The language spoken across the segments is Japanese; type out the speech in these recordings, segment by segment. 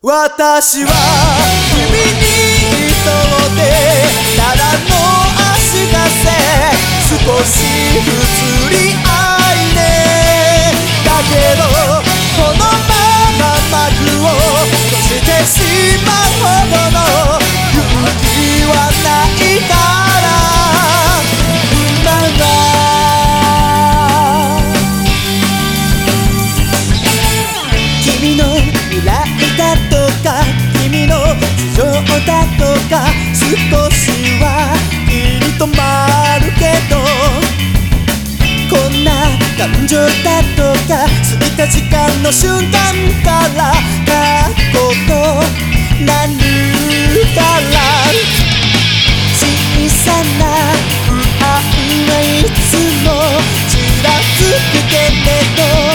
私は君にとってただの足かせ少し移りの未来だとか君の事情だとか少しは気に留まるけどこんな感情だとか過ぎた時間の瞬間から過去となるから小さな不安はいつもちらつくけれど。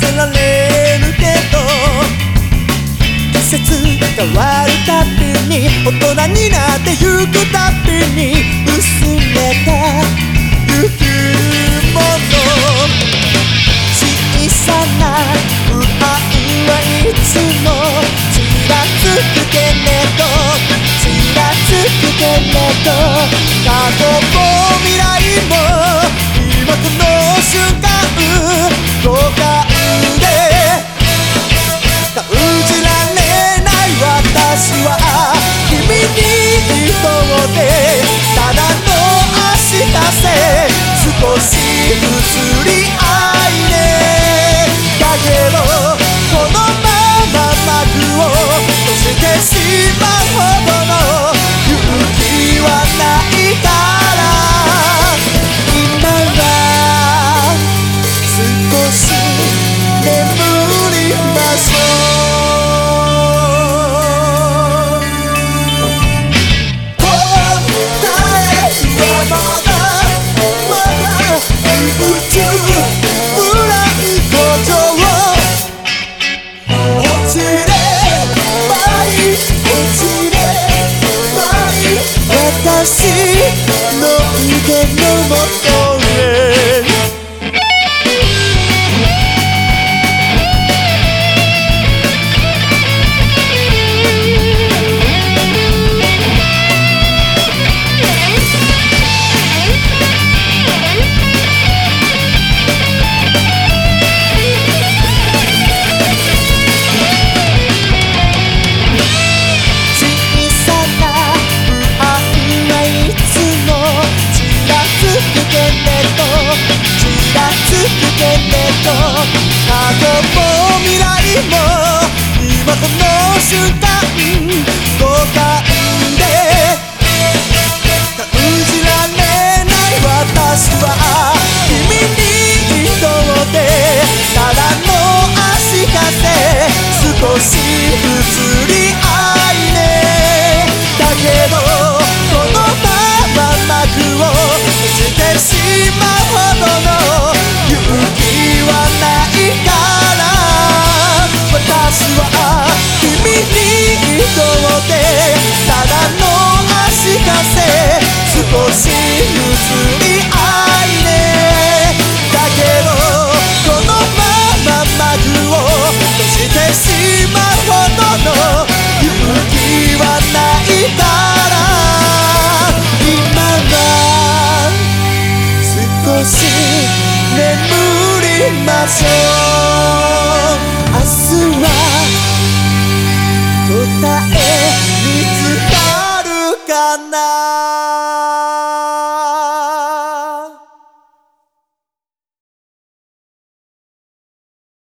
せられるけど季節変わるたびに大人になってゆくたびに薄れてゆくもの小さな不安はいつもちらつくけれどちらつくけれど過去も未来もと私の腕のもとへも今この瞬間答え眠りましょう。明日は答え見つかるかな？